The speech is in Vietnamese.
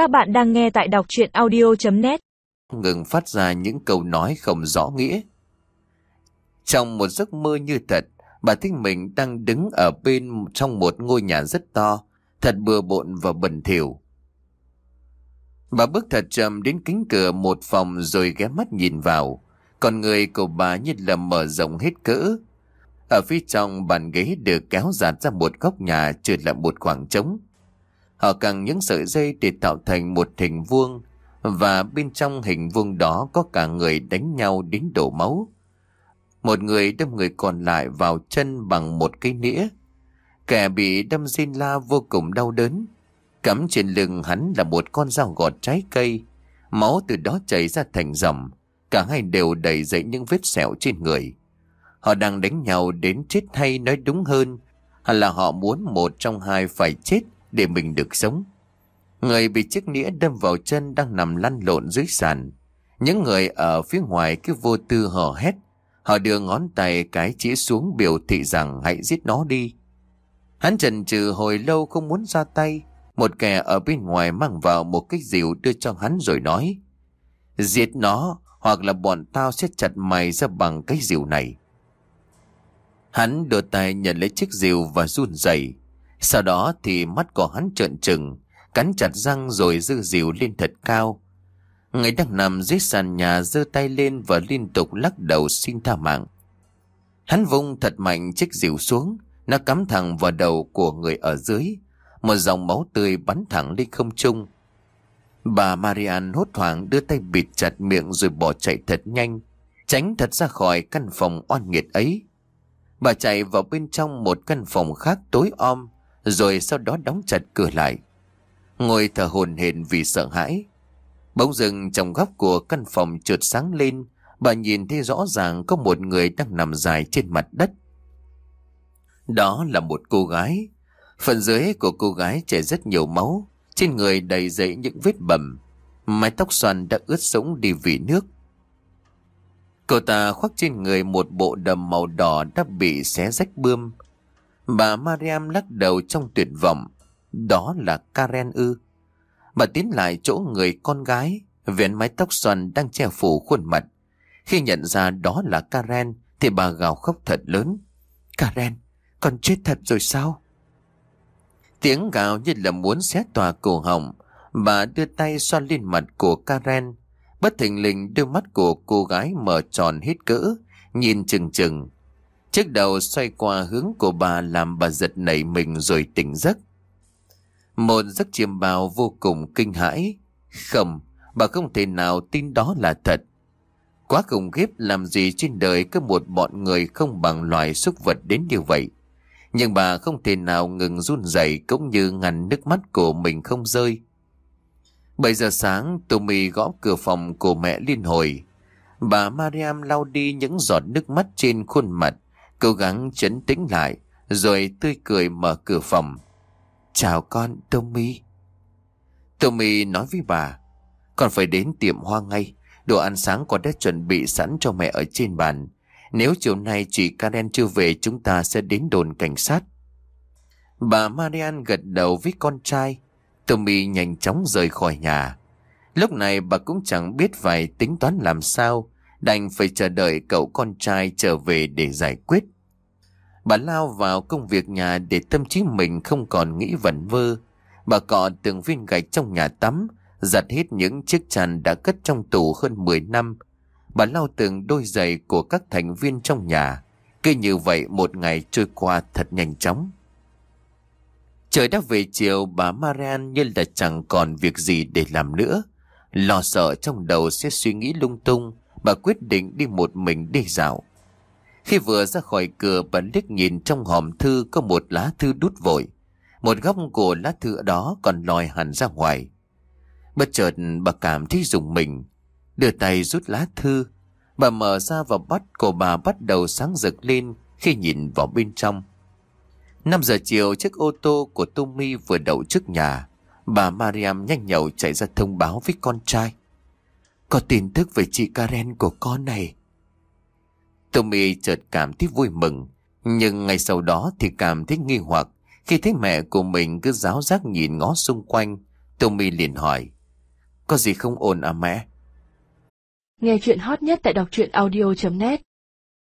Các bạn đang nghe tại đọc chuyện audio.net Ngừng phát ra những câu nói không rõ nghĩa. Trong một giấc mơ như thật, bà thích mình đang đứng ở bên trong một ngôi nhà rất to, thật bừa bộn và bẩn thỉu. Bà bước thật chậm đến kính cửa một phòng rồi ghé mắt nhìn vào. Còn người của bà như là mở rộng hết cỡ. Ở phía trong bàn ghế được kéo dạt ra một góc nhà trượt lại một khoảng trống. Họ càng những sợi dây để tạo thành một hình vuông, và bên trong hình vuông đó có cả người đánh nhau đến đổ máu. Một người đâm người còn lại vào chân bằng một cây nĩa. Kẻ bị đâm xin la vô cùng đau đớn. Cắm trên lưng hắn là một con dao gọt trái cây. Máu từ đó chảy ra thành dòng. Cả hai đều đầy dậy những vết sẹo trên người. Họ đang đánh nhau đến chết hay nói đúng hơn là họ muốn một trong hai phải chết để mình được sống. Người bị chiếc nĩa đâm vào chân đang nằm lăn lộn dưới sàn. Những người ở phía ngoài cứ vô tư hò hét. Họ đưa ngón tay cái chỉ xuống biểu thị rằng hãy giết nó đi. Hắn trần trừ hồi lâu không muốn ra tay. Một kẻ ở bên ngoài mang vào một cái rìu đưa cho hắn rồi nói. Giết nó, hoặc là bọn tao sẽ chặt mày ra bằng cái rìu này. Hắn đưa tay nhận lấy chiếc rìu và run rẩy. Sau đó thì mắt của hắn trợn trừng, cắn chặt răng rồi dư dìu lên thật cao. Người đang nằm dưới sàn nhà giơ tay lên và liên tục lắc đầu xin tha mạng. Hắn vung thật mạnh chiếc dìu xuống, nó cắm thẳng vào đầu của người ở dưới. Một dòng máu tươi bắn thẳng lên không trung. Bà Marian hốt hoảng đưa tay bịt chặt miệng rồi bỏ chạy thật nhanh, tránh thật ra khỏi căn phòng oan nghiệt ấy. Bà chạy vào bên trong một căn phòng khác tối om, rồi sau đó đóng chặt cửa lại. Ngồi thở hồn hển vì sợ hãi. Bỗng dưng trong góc của căn phòng trượt sáng lên, bà nhìn thấy rõ ràng có một người đang nằm dài trên mặt đất. Đó là một cô gái. Phần dưới của cô gái chảy rất nhiều máu, trên người đầy dậy những vết bầm. Mái tóc xoăn đã ướt sũng đi vì nước. Cô ta khoác trên người một bộ đầm màu đỏ đã bị xé rách bươm. Bà Mariam lắc đầu trong tuyệt vọng. Đó là Karen ư. Bà tiến lại chỗ người con gái, viền mái tóc xoăn đang che phủ khuôn mặt. Khi nhận ra đó là Karen, thì bà gào khóc thật lớn. Karen, con chết thật rồi sao? Tiếng gào như là muốn xé tòa cổ họng. Bà đưa tay xoa lên mặt của Karen. Bất thình lình đôi mắt của cô gái mở tròn hết cỡ, nhìn chừng chừng. Chiếc đầu xoay qua hướng của bà làm bà giật nảy mình rồi tỉnh giấc. Một giấc chiêm bao vô cùng kinh hãi. Không, bà không thể nào tin đó là thật. Quá khủng khiếp làm gì trên đời có một bọn người không bằng loài súc vật đến như vậy. Nhưng bà không thể nào ngừng run rẩy cũng như ngăn nước mắt của mình không rơi. 7 giờ sáng, Tommy gõ cửa phòng của mẹ liên hồi. Bà Mariam lau đi những giọt nước mắt trên khuôn mặt, cố gắng chấn tĩnh lại, rồi tươi cười mở cửa phòng. Chào con, Tommy. Tommy nói với bà, con phải đến tiệm hoa ngay. Đồ ăn sáng con đã chuẩn bị sẵn cho mẹ ở trên bàn. Nếu chiều nay chị Karen chưa về chúng ta sẽ đến đồn cảnh sát. Bà Marian gật đầu với con trai. Tommy nhanh chóng rời khỏi nhà. Lúc này bà cũng chẳng biết phải tính toán làm sao, đành phải chờ đợi cậu con trai trở về để giải quyết. Bà lao vào công việc nhà để tâm trí mình không còn nghĩ vẩn vơ. Bà cọ từng viên gạch trong nhà tắm, giặt hết những chiếc chăn đã cất trong tủ hơn 10 năm. Bà lau từng đôi giày của các thành viên trong nhà. Cứ như vậy một ngày trôi qua thật nhanh chóng. Trời đã về chiều bà Marian như là chẳng còn việc gì để làm nữa. Lo sợ trong đầu sẽ suy nghĩ lung tung, bà quyết định đi một mình đi dạo. Khi vừa ra khỏi cửa, bà liếc nhìn trong hòm thư có một lá thư đút vội. Một góc của lá thư đó còn lòi hẳn ra ngoài. Bất chợt, bà cảm thấy dùng mình. Đưa tay rút lá thư. Bà mở ra và bắt của bà bắt đầu sáng rực lên khi nhìn vào bên trong. 5 giờ chiều, chiếc ô tô của Tommy vừa đậu trước nhà. Bà Mariam nhanh nhậu chạy ra thông báo với con trai. Có tin tức về chị Karen của con này. Tommy chợt cảm thấy vui mừng. Nhưng ngày sau đó thì cảm thấy nghi hoặc khi thấy mẹ của mình cứ giáo giác nhìn ngó xung quanh Tommy liền hỏi. Có gì không ổn à mẹ? Nghe chuyện hot nhất tại đọc truyện audio.net